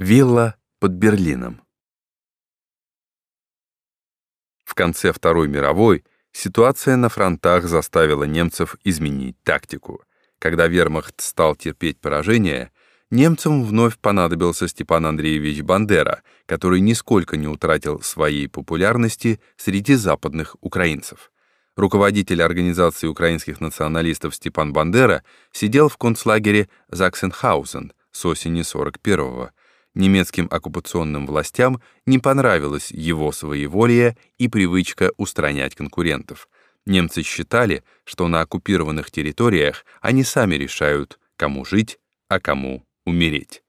Вилла под Берлином. В конце Второй мировой ситуация на фронтах заставила немцев изменить тактику. Когда вермахт стал терпеть поражение, немцам вновь понадобился Степан Андреевич Бандера, который нисколько не утратил своей популярности среди западных украинцев. Руководитель организации украинских националистов Степан Бандера сидел в концлагере Заксенхаузен с осени 41-го, немецким оккупационным властям не понравилось его своеволие и привычка устранять конкурентов. Немцы считали, что на оккупированных территориях они сами решают, кому жить, а кому умереть.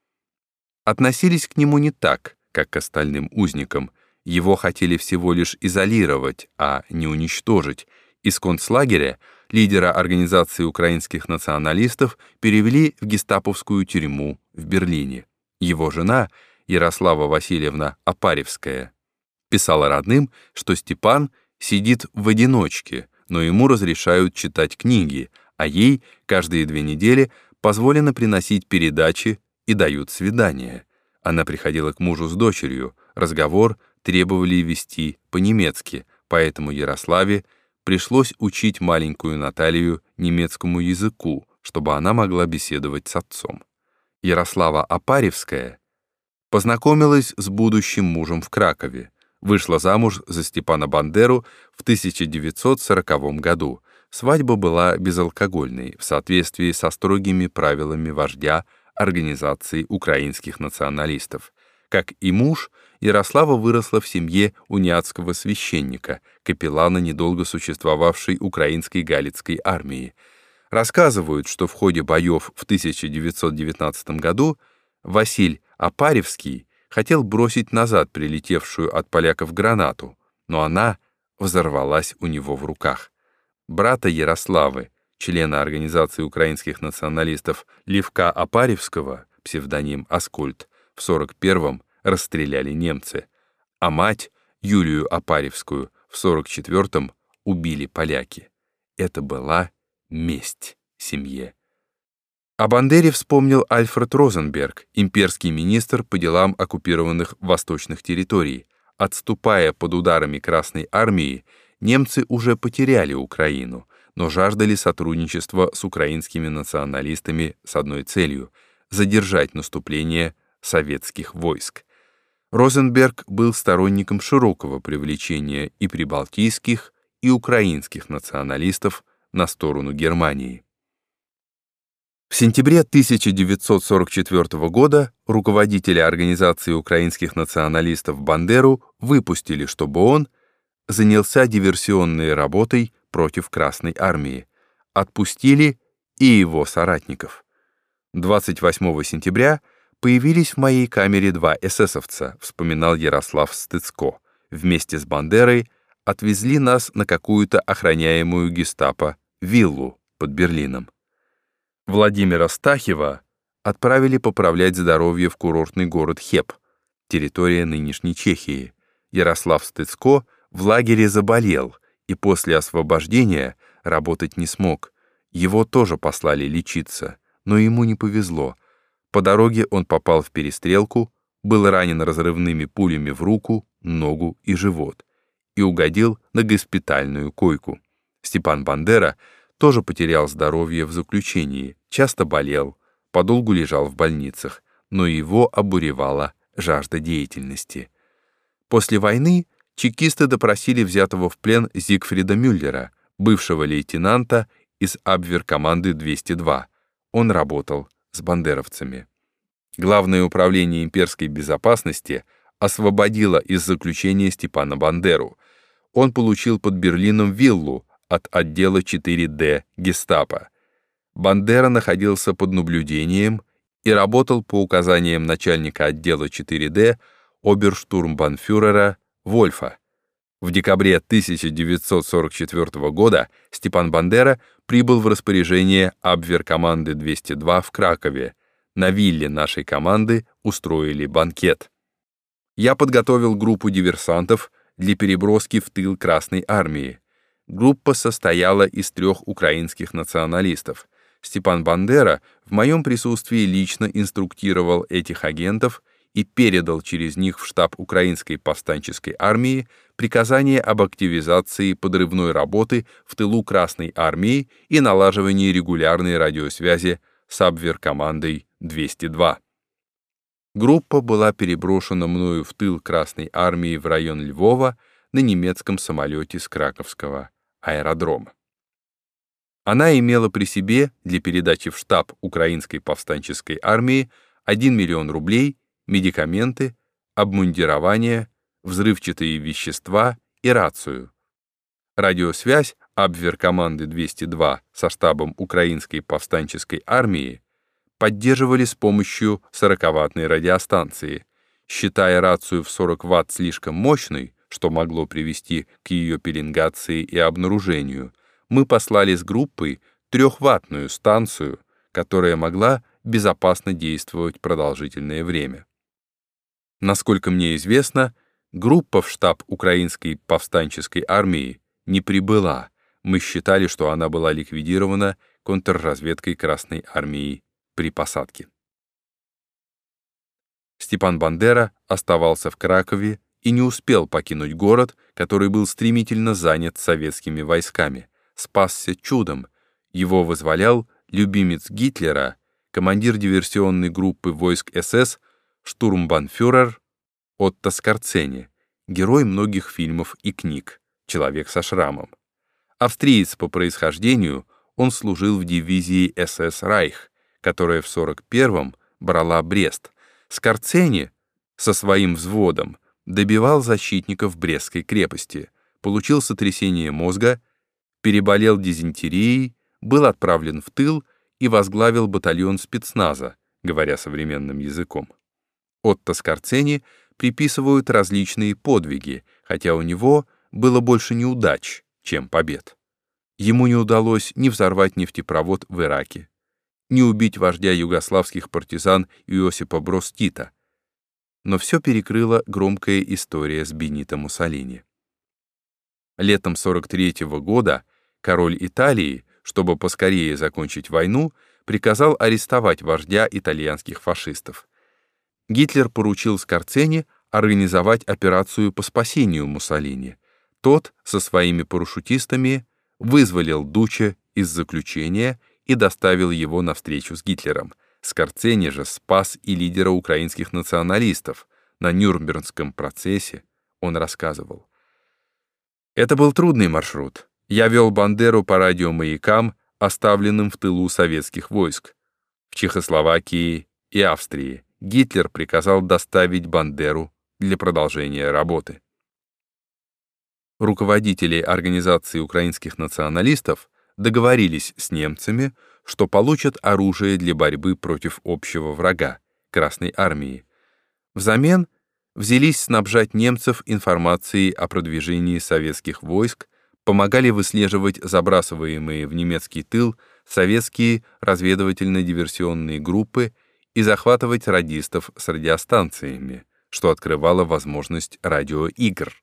Относились к нему не так, как к остальным узникам. Его хотели всего лишь изолировать, а не уничтожить. Из концлагеря лидера организации украинских националистов перевели в гестаповскую тюрьму в Берлине. Его жена, Ярослава Васильевна Апаревская, писала родным, что Степан сидит в одиночке, но ему разрешают читать книги, а ей каждые две недели позволено приносить передачи и дают свидания. Она приходила к мужу с дочерью, разговор требовали вести по-немецки, поэтому Ярославе пришлось учить маленькую Наталью немецкому языку, чтобы она могла беседовать с отцом. Ярослава Апаревская, познакомилась с будущим мужем в Кракове, вышла замуж за Степана Бандеру в 1940 году. Свадьба была безалкогольной, в соответствии со строгими правилами вождя Организации украинских националистов. Как и муж, Ярослава выросла в семье униатского священника, капеллана недолго существовавшей украинской галицкой армии, Рассказывают, что в ходе боев в 1919 году Василь Апаревский хотел бросить назад прилетевшую от поляков гранату, но она взорвалась у него в руках. Брата Ярославы, члена Организации украинских националистов Левка Апаревского, псевдоним Аскольд, в 41-м расстреляли немцы, а мать, Юлию Апаревскую, в 44-м убили поляки. Это была месть семье. О Бандере вспомнил Альфред Розенберг, имперский министр по делам оккупированных восточных территорий. Отступая под ударами Красной армии, немцы уже потеряли Украину, но жаждали сотрудничества с украинскими националистами с одной целью — задержать наступление советских войск. Розенберг был сторонником широкого привлечения и прибалтийских, и украинских националистов на сторону Германии. В сентябре 1944 года руководители Организации украинских националистов Бандеру выпустили, чтобы он занялся диверсионной работой против Красной армии. Отпустили и его соратников. 28 сентября появились в моей камере два эсэсовца, вспоминал Ярослав Стыцко. Вместе с Бандерой отвезли нас на какую-то охраняемую гестапо виллу под Берлином. Владимира Стахева отправили поправлять здоровье в курортный город Хеп, территория нынешней Чехии. Ярослав Стыцко в лагере заболел и после освобождения работать не смог. Его тоже послали лечиться, но ему не повезло. По дороге он попал в перестрелку, был ранен разрывными пулями в руку, ногу и живот и угодил на госпитальную койку. Степан Бандера тоже потерял здоровье в заключении, часто болел, подолгу лежал в больницах, но его обуревала жажда деятельности. После войны чекисты допросили взятого в плен Зигфрида Мюллера, бывшего лейтенанта из Абвер-команды 202. Он работал с бандеровцами. Главное управление имперской безопасности освободило из заключения Степана Бандеру. Он получил под Берлином виллу, от отдела 4D гестапо. Бандера находился под наблюдением и работал по указаниям начальника отдела 4D оберштурмбанфюрера Вольфа. В декабре 1944 года Степан Бандера прибыл в распоряжение Абвер-команды 202 в Кракове. На вилле нашей команды устроили банкет. Я подготовил группу диверсантов для переброски в тыл Красной армии. Группа состояла из трех украинских националистов. Степан Бандера в моем присутствии лично инструктировал этих агентов и передал через них в штаб Украинской повстанческой армии приказание об активизации подрывной работы в тылу Красной армии и налаживании регулярной радиосвязи с Абвер-командой 202. Группа была переброшена мною в тыл Красной армии в район Львова на немецком самолете с Краковского аэродрома. Она имела при себе для передачи в штаб Украинской повстанческой армии 1 миллион рублей, медикаменты, обмундирование, взрывчатые вещества и рацию. Радиосвязь Абвер команды 202 со штабом Украинской повстанческой армии поддерживали с помощью 40-ваттной радиостанции. Считая рацию в 40 Вт слишком мощной, что могло привести к ее пеленгации и обнаружению, мы послали с группой трехваттную станцию, которая могла безопасно действовать продолжительное время. Насколько мне известно, группа в штаб Украинской повстанческой армии не прибыла. Мы считали, что она была ликвидирована контрразведкой Красной армии при посадке. Степан Бандера оставался в Кракове и не успел покинуть город, который был стремительно занят советскими войсками спасся чудом. Его вызволял любимец Гитлера, командир диверсионной группы войск СС, штурмбанфюрер Отто Скорцени, герой многих фильмов и книг, человек со шрамом. Австриец по происхождению, он служил в дивизии СС «Райх», которая в 41-м брала Брест. Скорцени со своим взводом добивал защитников Брестской крепости, получил сотрясение мозга переболел дизентерией, был отправлен в тыл и возглавил батальон спецназа, говоря современным языком. Отто Скорцени приписывают различные подвиги, хотя у него было больше неудач, чем побед. Ему не удалось ни взорвать нефтепровод в Ираке, ни убить вождя югославских партизан Иосипа Брос Тита. Но все перекрыла громкая история с Бенито Муссолини. Летом 43 -го года король Италии, чтобы поскорее закончить войну, приказал арестовать вождя итальянских фашистов. Гитлер поручил Скорцени организовать операцию по спасению Муссолини. Тот со своими парашютистами вызволил Дуче из заключения и доставил его на встречу с Гитлером. Скорцени же спас и лидера украинских националистов. На Нюрнбергском процессе он рассказывал. Это был трудный маршрут. Я вел Бандеру по радиомаякам, оставленным в тылу советских войск. В Чехословакии и Австрии Гитлер приказал доставить Бандеру для продолжения работы. Руководители Организации украинских националистов договорились с немцами, что получат оружие для борьбы против общего врага — Красной армии. Взамен взялись снабжать немцев информацией о продвижении советских войск помогали выслеживать забрасываемые в немецкий тыл советские разведывательно-диверсионные группы и захватывать радистов с радиостанциями, что открывало возможность радиоигр.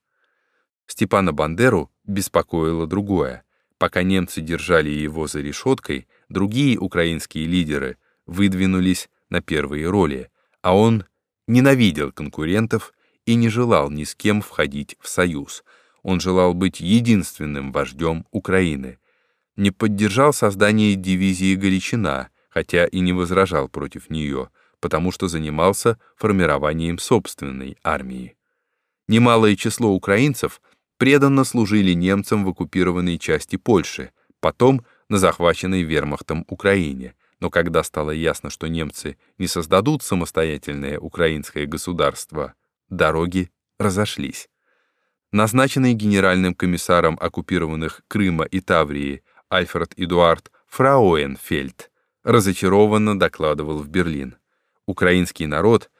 Степана Бандеру беспокоило другое. Пока немцы держали его за решеткой, другие украинские лидеры выдвинулись на первые роли, а он ненавидел конкурентов и не желал ни с кем входить в союз — он желал быть единственным вождем Украины. Не поддержал создание дивизии Галичина, хотя и не возражал против нее, потому что занимался формированием собственной армии. Немалое число украинцев преданно служили немцам в оккупированной части Польши, потом на захваченной вермахтом Украине, но когда стало ясно, что немцы не создадут самостоятельное украинское государство, дороги разошлись назначенный генеральным комиссаром оккупированных Крыма и Таврии Альфред Эдуард Фрауенфельд, разочарованно докладывал в Берлин. Украинский народ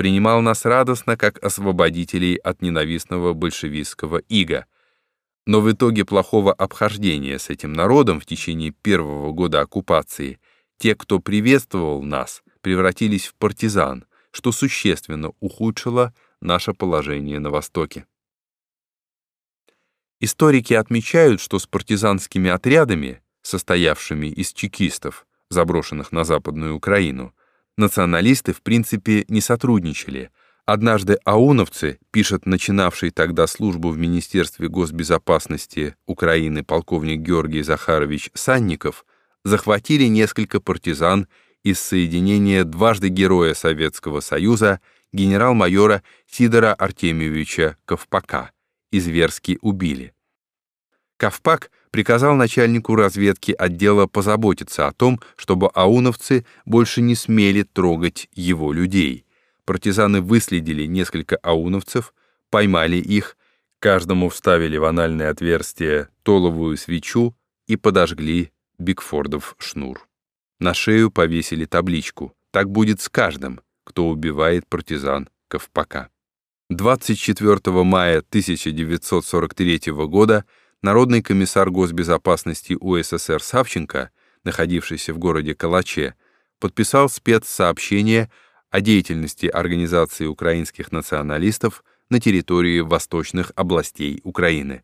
принимал нас радостно как освободителей от ненавистного большевистского ига, но в итоге плохого обхождения с этим народом в течение первого года оккупации те, кто приветствовал нас, превратились в партизан, что существенно ухудшило наше положение на Востоке. Историки отмечают, что с партизанскими отрядами, состоявшими из чекистов, заброшенных на Западную Украину, националисты в принципе не сотрудничали. Однажды ауновцы, пишет начинавший тогда службу в Министерстве госбезопасности Украины полковник Георгий Захарович Санников, захватили несколько партизан из соединения дважды героя Советского Союза генерал-майора Сидора Артемьевича Ковпака и зверски убили. Ковпак приказал начальнику разведки отдела позаботиться о том, чтобы ауновцы больше не смели трогать его людей. Партизаны выследили несколько ауновцев, поймали их, каждому вставили в анальное отверстие толовую свечу и подожгли Бигфордов шнур. На шею повесили табличку «Так будет с каждым, кто убивает партизан Ковпака». 24 мая 1943 года Народный комиссар госбезопасности УССР Савченко, находившийся в городе Калаче, подписал спецсообщение о деятельности Организации украинских националистов на территории восточных областей Украины.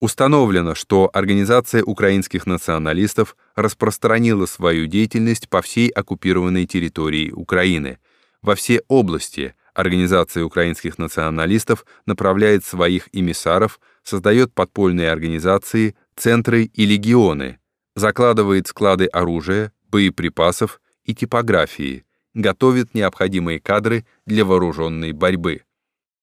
Установлено, что Организация украинских националистов распространила свою деятельность по всей оккупированной территории Украины. Во все области Организация украинских националистов направляет своих эмиссаров, создает подпольные организации, центры и легионы, закладывает склады оружия, боеприпасов и типографии, готовит необходимые кадры для вооруженной борьбы.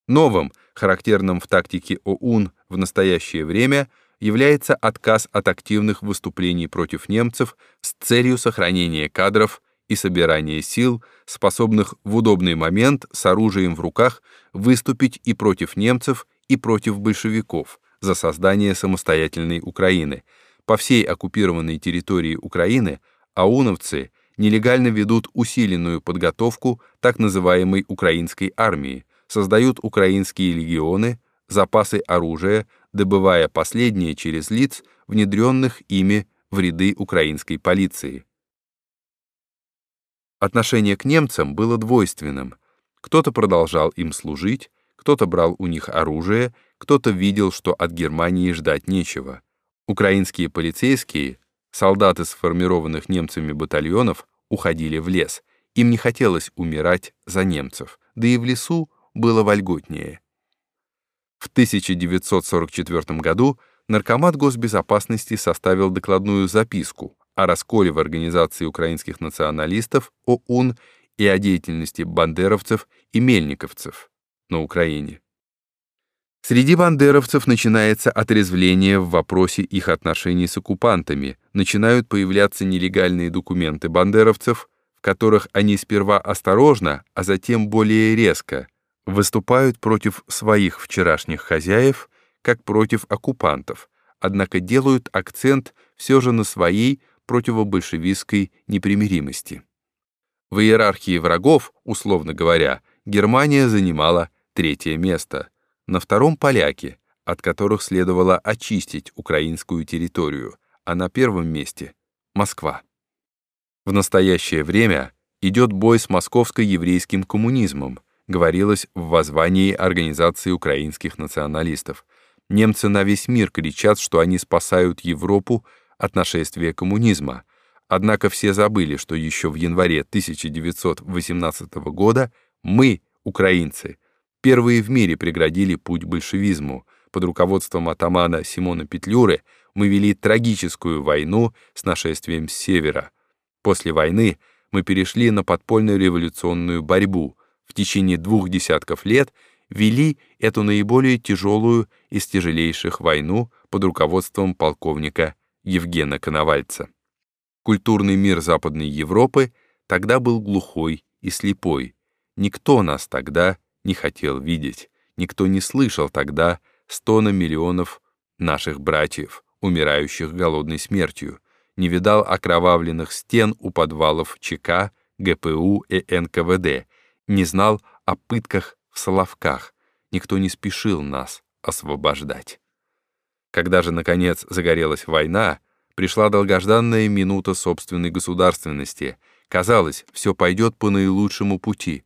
Новым, характерным в тактике ОУН в настоящее время, является отказ от активных выступлений против немцев с целью сохранения кадров и собирания сил, способных в удобный момент с оружием в руках выступить и против немцев, и против большевиков за создание самостоятельной Украины. По всей оккупированной территории Украины ауновцы нелегально ведут усиленную подготовку так называемой украинской армии, создают украинские легионы, запасы оружия, добывая последние через лиц, внедренных ими в ряды украинской полиции. Отношение к немцам было двойственным. Кто-то продолжал им служить, кто-то брал у них оружие, кто-то видел, что от Германии ждать нечего. Украинские полицейские, солдаты сформированных немцами батальонов, уходили в лес. Им не хотелось умирать за немцев, да и в лесу было вольготнее. В 1944 году Наркомат госбезопасности составил докладную записку о расколе в Организации украинских националистов ОУН и о деятельности бандеровцев и мельниковцев на Украине. Среди бандеровцев начинается отрезвление в вопросе их отношений с оккупантами, начинают появляться нелегальные документы бандеровцев, в которых они сперва осторожно, а затем более резко выступают против своих вчерашних хозяев, как против оккупантов, однако делают акцент все же на своей противобольшевистской непримиримости. В иерархии врагов, условно говоря, Германия занимала третье место, на втором — поляки, от которых следовало очистить украинскую территорию, а на первом месте — Москва. В настоящее время идет бой с московско-еврейским коммунизмом, говорилось в воззвании Организации украинских националистов. Немцы на весь мир кричат, что они спасают Европу от нашествия коммунизма. Однако все забыли, что еще в январе 1918 года мы, украинцы, первые в мире преградили путь большевизму. Под руководством атамана Симона Петлюры мы вели трагическую войну с нашествием с севера. После войны мы перешли на подпольную революционную борьбу. В течение двух десятков лет вели эту наиболее тяжелую из тяжелейших войну под руководством полковника Евгена Коновальца. Культурный мир Западной Европы тогда был глухой и слепой. Никто нас тогда не хотел видеть, никто не слышал тогда стона миллионов наших братьев, умирающих голодной смертью, не видал окровавленных стен у подвалов ЧК, ГПУ и НКВД, не знал о пытках в Соловках. Никто не спешил нас освобождать. Когда же, наконец, загорелась война, пришла долгожданная минута собственной государственности. Казалось, все пойдет по наилучшему пути.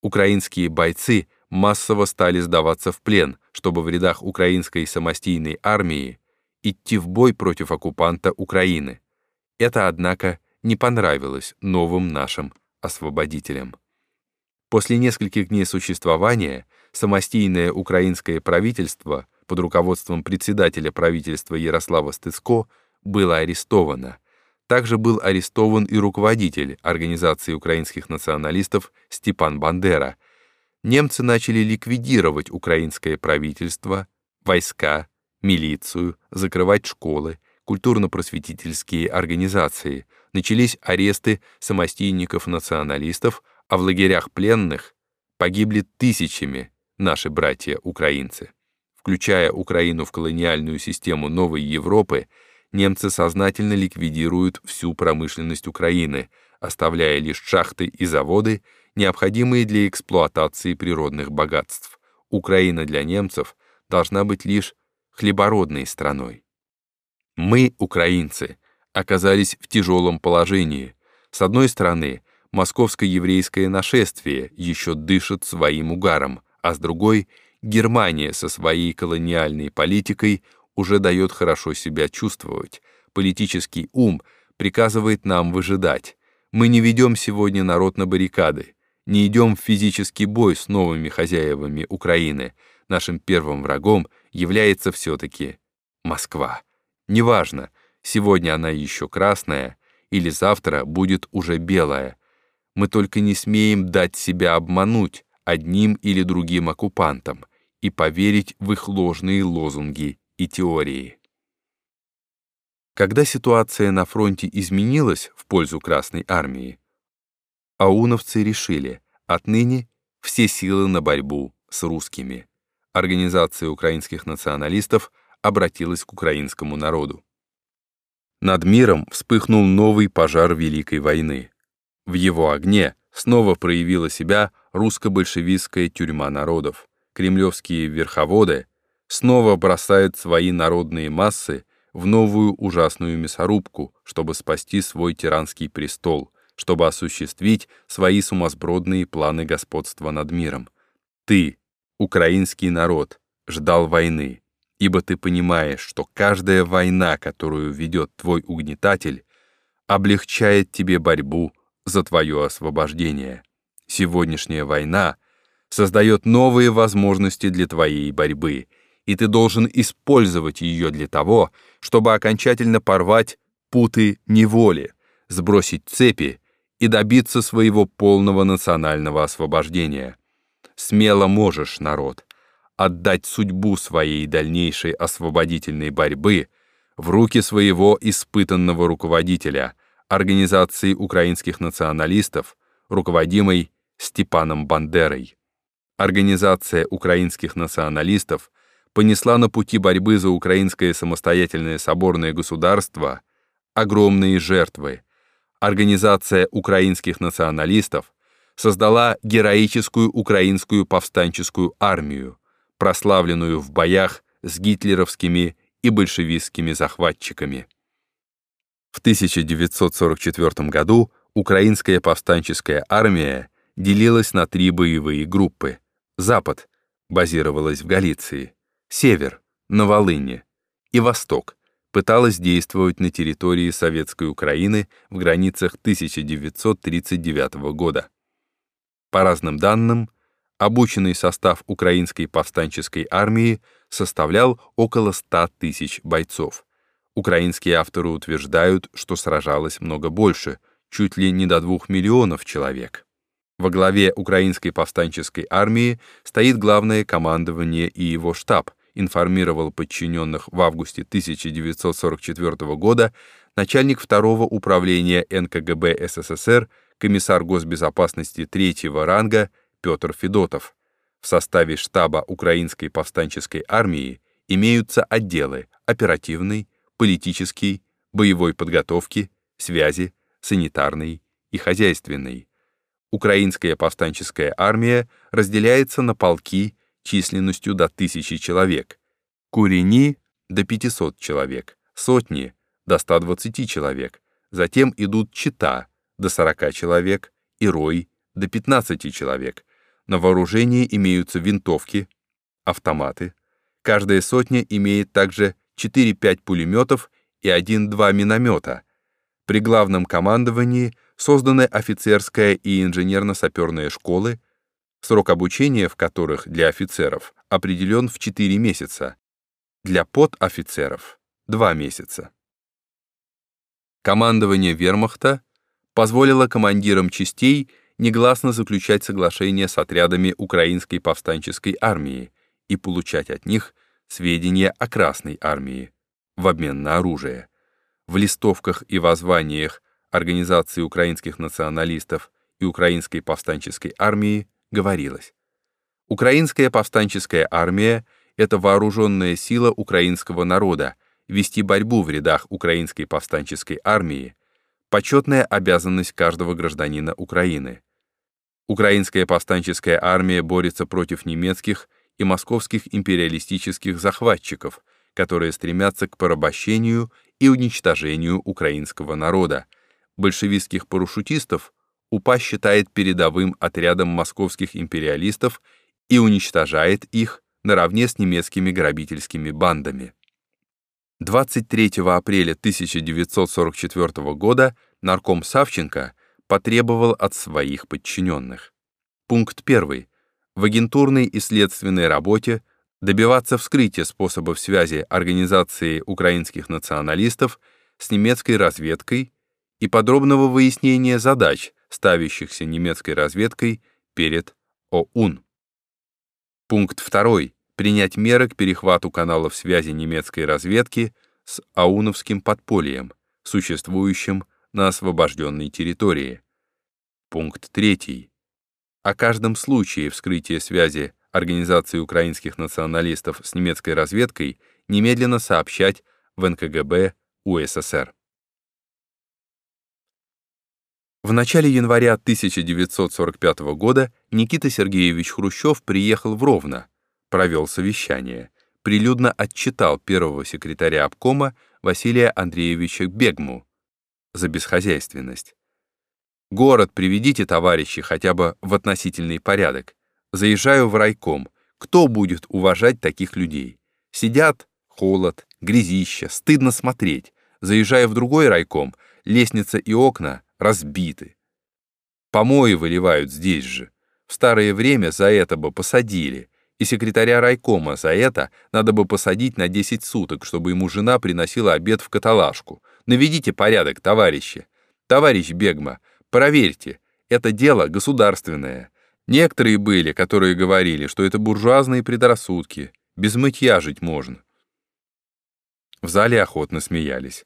Украинские бойцы массово стали сдаваться в плен, чтобы в рядах украинской самостийной армии идти в бой против оккупанта Украины. Это, однако, не понравилось новым нашим освободителям. После нескольких дней существования самостийное украинское правительство под руководством председателя правительства Ярослава Стыцко было арестовано. Также был арестован и руководитель Организации украинских националистов Степан Бандера. Немцы начали ликвидировать украинское правительство, войска, милицию, закрывать школы, культурно-просветительские организации. Начались аресты самостийников-националистов, а в лагерях пленных погибли тысячами наши братья-украинцы. Включая Украину в колониальную систему новой Европы, немцы сознательно ликвидируют всю промышленность Украины, оставляя лишь шахты и заводы, необходимые для эксплуатации природных богатств. Украина для немцев должна быть лишь хлебородной страной. Мы, украинцы, оказались в тяжелом положении. С одной стороны, московско-еврейское нашествие еще дышит своим угаром, а с другой — Германия со своей колониальной политикой уже дает хорошо себя чувствовать. Политический ум приказывает нам выжидать. Мы не ведем сегодня народ на баррикады, не идем в физический бой с новыми хозяевами Украины. Нашим первым врагом является все-таки Москва. Неважно, сегодня она еще красная или завтра будет уже белая, мы только не смеем дать себя обмануть одним или другим оккупантам и поверить в их ложные лозунги и теории. Когда ситуация на фронте изменилась в пользу Красной Армии, ауновцы решили, отныне все силы на борьбу с русскими. Организация украинских националистов обратилась к украинскому народу. Над миром вспыхнул новый пожар Великой войны. В его огне снова проявила себя русско-большевистская тюрьма народов. Кремлевские верховоды снова бросают свои народные массы в новую ужасную мясорубку, чтобы спасти свой тиранский престол, чтобы осуществить свои сумасбродные планы господства над миром. Ты, украинский народ, ждал войны, ибо ты понимаешь, что каждая война, которую ведет твой угнетатель, облегчает тебе борьбу за твое освобождение. Сегодняшняя война создает новые возможности для твоей борьбы, и ты должен использовать ее для того, чтобы окончательно порвать путы неволи, сбросить цепи и добиться своего полного национального освобождения. Смело можешь, народ, отдать судьбу своей дальнейшей освободительной борьбы в руки своего испытанного руководителя — Организации украинских националистов, руководимой Степаном Бандерой. Организация украинских националистов понесла на пути борьбы за украинское самостоятельное соборное государство огромные жертвы. Организация украинских националистов создала героическую украинскую повстанческую армию, прославленную в боях с гитлеровскими и большевистскими захватчиками. В 1944 году украинская повстанческая армия делилась на три боевые группы. Запад базировалась в Галиции, Север — на Волыне и Восток пыталась действовать на территории Советской Украины в границах 1939 года. По разным данным, обученный состав украинской повстанческой армии составлял около 100 тысяч бойцов. Украинские авторы утверждают, что сражалось много больше, чуть ли не до двух миллионов человек. Во главе украинской повстанческой армии стоит главное командование и его штаб, информировал подчиненных в августе 1944 года начальник второго управления НКГБ СССР, комиссар госбезопасности третьего ранга Петр Федотов. В составе штаба Украинской повстанческой армии имеются отделы оперативный, политический, боевой подготовки, связи, санитарной и хозяйственной. Украинская повстанческая армия разделяется на полки численностью до тысячи человек, курени — до 500 человек, сотни — до 120 человек, затем идут чита — до 40 человек и рой — до 15 человек. На вооружении имеются винтовки, автоматы. Каждая сотня имеет также 4-5 пулеметов и 1-2 миномета. При главном командовании созданы офицерская и инженерно-саперные школы, срок обучения в которых для офицеров определен в 4 месяца, для подофицеров — 2 месяца. Командование вермахта позволило командирам частей негласно заключать соглашения с отрядами Украинской повстанческой армии и получать от них сведения о Красной армии в обмен на оружие. В листовках и воззваниях Организации украинских националистов и Украинской повстанческой армии говорилось «Украинская повстанческая армия — это вооруженная сила украинского народа, вести борьбу в рядах Украинской повстанческой армии — почетная обязанность каждого гражданина Украины. Украинская повстанческая армия борется против немецких и московских империалистических захватчиков, которые стремятся к порабощению и уничтожению украинского народа. Большевистских парашютистов УПА считает передовым отрядом московских империалистов и уничтожает их наравне с немецкими грабительскими бандами. 23 апреля 1944 года нарком Савченко потребовал от своих подчиненных. Пункт 1. В агентурной и следственной работе добиваться вскрытия способов связи организации украинских националистов с немецкой разведкой и подробного выяснения задач, ставящихся немецкой разведкой перед ОУН. Пункт 2. Принять меры к перехвату каналов связи немецкой разведки с ауновским подпольем, существующим на освобожденной территории. Пункт 3. О каждом случае вскрытия связи Организации украинских националистов с немецкой разведкой немедленно сообщать в НКГБ УССР. В начале января 1945 года Никита Сергеевич Хрущев приехал в Ровно, провел совещание, прилюдно отчитал первого секретаря обкома Василия Андреевича Бегму за бесхозяйственность. «Город приведите, товарищи, хотя бы в относительный порядок. Заезжаю в райком. Кто будет уважать таких людей? Сидят, холод, грязище, стыдно смотреть. Заезжаю в другой райком, лестница и окна разбиты. Помои выливают здесь же. В старое время за это бы посадили. И секретаря райкома за это надо бы посадить на 10 суток, чтобы ему жена приносила обед в каталажку. Наведите порядок, товарищи. Товарищ Бегма, проверьте, это дело государственное. Некоторые были, которые говорили, что это буржуазные предрассудки, без мытья жить можно. В зале охотно смеялись.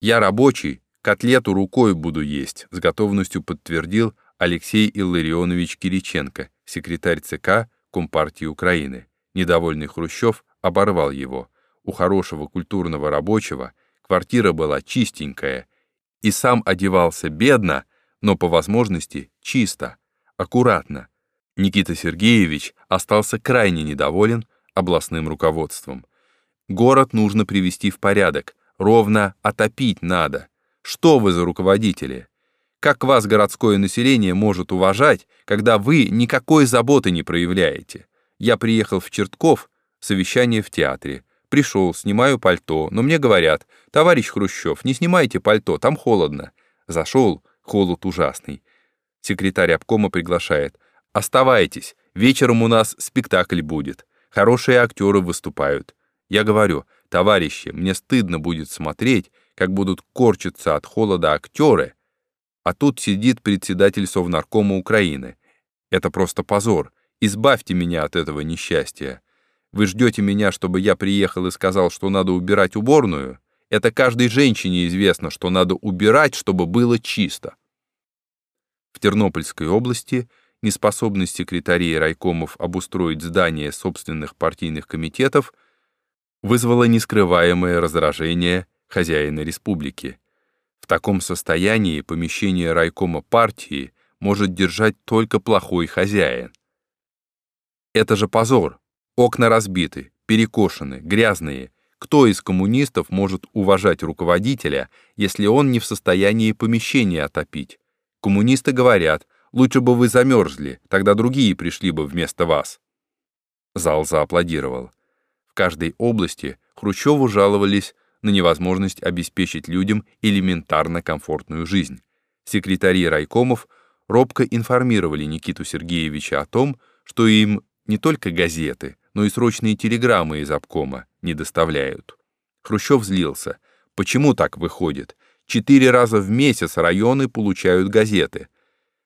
«Я рабочий, котлету рукой буду есть», с готовностью подтвердил Алексей Илларионович Кириченко, секретарь ЦК Компартии Украины. Недовольный Хрущев оборвал его. У хорошего культурного рабочего квартира была чистенькая, и сам одевался бедно, но по возможности чисто аккуратно. Никита Сергеевич остался крайне недоволен областным руководством. Город нужно привести в порядок, ровно отопить надо. Что вы за руководители? Как вас городское население может уважать, когда вы никакой заботы не проявляете? Я приехал в Чертков, совещание в театре. Пришел, снимаю пальто, но мне говорят, товарищ Хрущев, не снимайте пальто, там холодно. Зашел, холод ужасный. Секретарь обкома приглашает. «Оставайтесь, вечером у нас спектакль будет. Хорошие актеры выступают». Я говорю, «Товарищи, мне стыдно будет смотреть, как будут корчиться от холода актеры». А тут сидит председатель Совнаркома Украины. Это просто позор. Избавьте меня от этого несчастья. Вы ждете меня, чтобы я приехал и сказал, что надо убирать уборную? Это каждой женщине известно, что надо убирать, чтобы было чисто. В Тернопольской области неспособность секретарей райкомов обустроить здания собственных партийных комитетов вызвала нескрываемое раздражение хозяина республики. В таком состоянии помещение райкома партии может держать только плохой хозяин. Это же позор. Окна разбиты, перекошены, грязные. Кто из коммунистов может уважать руководителя, если он не в состоянии помещение отопить? Коммунисты говорят, лучше бы вы замерзли, тогда другие пришли бы вместо вас. Зал зааплодировал. В каждой области Хрущеву жаловались на невозможность обеспечить людям элементарно комфортную жизнь. Секретари райкомов робко информировали Никиту Сергеевича о том, что им не только газеты, но и срочные телеграммы из обкома не доставляют. Хрущев злился. Почему так выходит? Четыре раза в месяц районы получают газеты.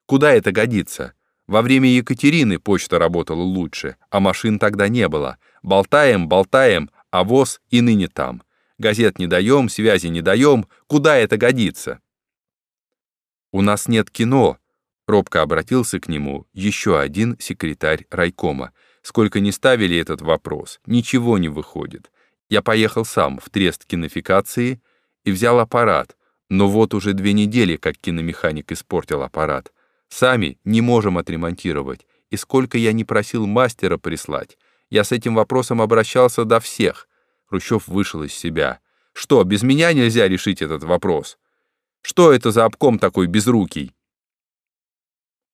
Куда это годится? Во время Екатерины почта работала лучше, а машин тогда не было. Болтаем, болтаем, а воз и ныне там. Газет не даем, связи не даем. Куда это годится? «У нас нет кино», — робко обратился к нему еще один секретарь райкома. Сколько не ставили этот вопрос, ничего не выходит. Я поехал сам в трест кинофикации и взял аппарат, но вот уже две недели, как киномеханик испортил аппарат. Сами не можем отремонтировать, и сколько я не просил мастера прислать. Я с этим вопросом обращался до всех. Хрущев вышел из себя. Что, без меня нельзя решить этот вопрос? Что это за обком такой безрукий?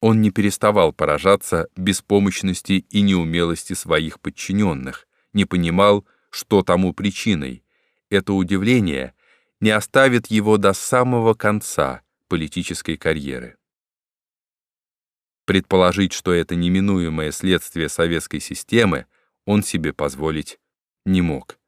Он не переставал поражаться беспомощности и неумелости своих подчиненных, не понимал, что тому причиной. Это удивление не оставит его до самого конца политической карьеры. Предположить, что это неминуемое следствие советской системы, он себе позволить не мог.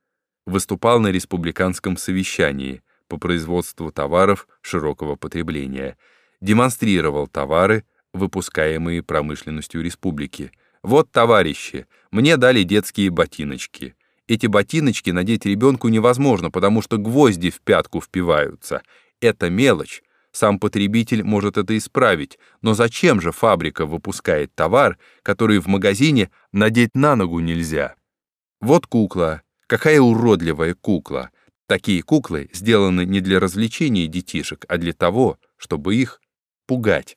Выступал на республиканском совещании по производству товаров широкого потребления, демонстрировал товары, выпускаемые промышленностью республики. Вот, товарищи, мне дали детские ботиночки. Эти ботиночки надеть ребенку невозможно, потому что гвозди в пятку впиваются. Это мелочь. Сам потребитель может это исправить, но зачем же фабрика выпускает товар, который в магазине надеть на ногу нельзя? Вот кукла. Какая уродливая кукла. Такие куклы сделаны не для развлечения детишек, а для того, чтобы их пугать.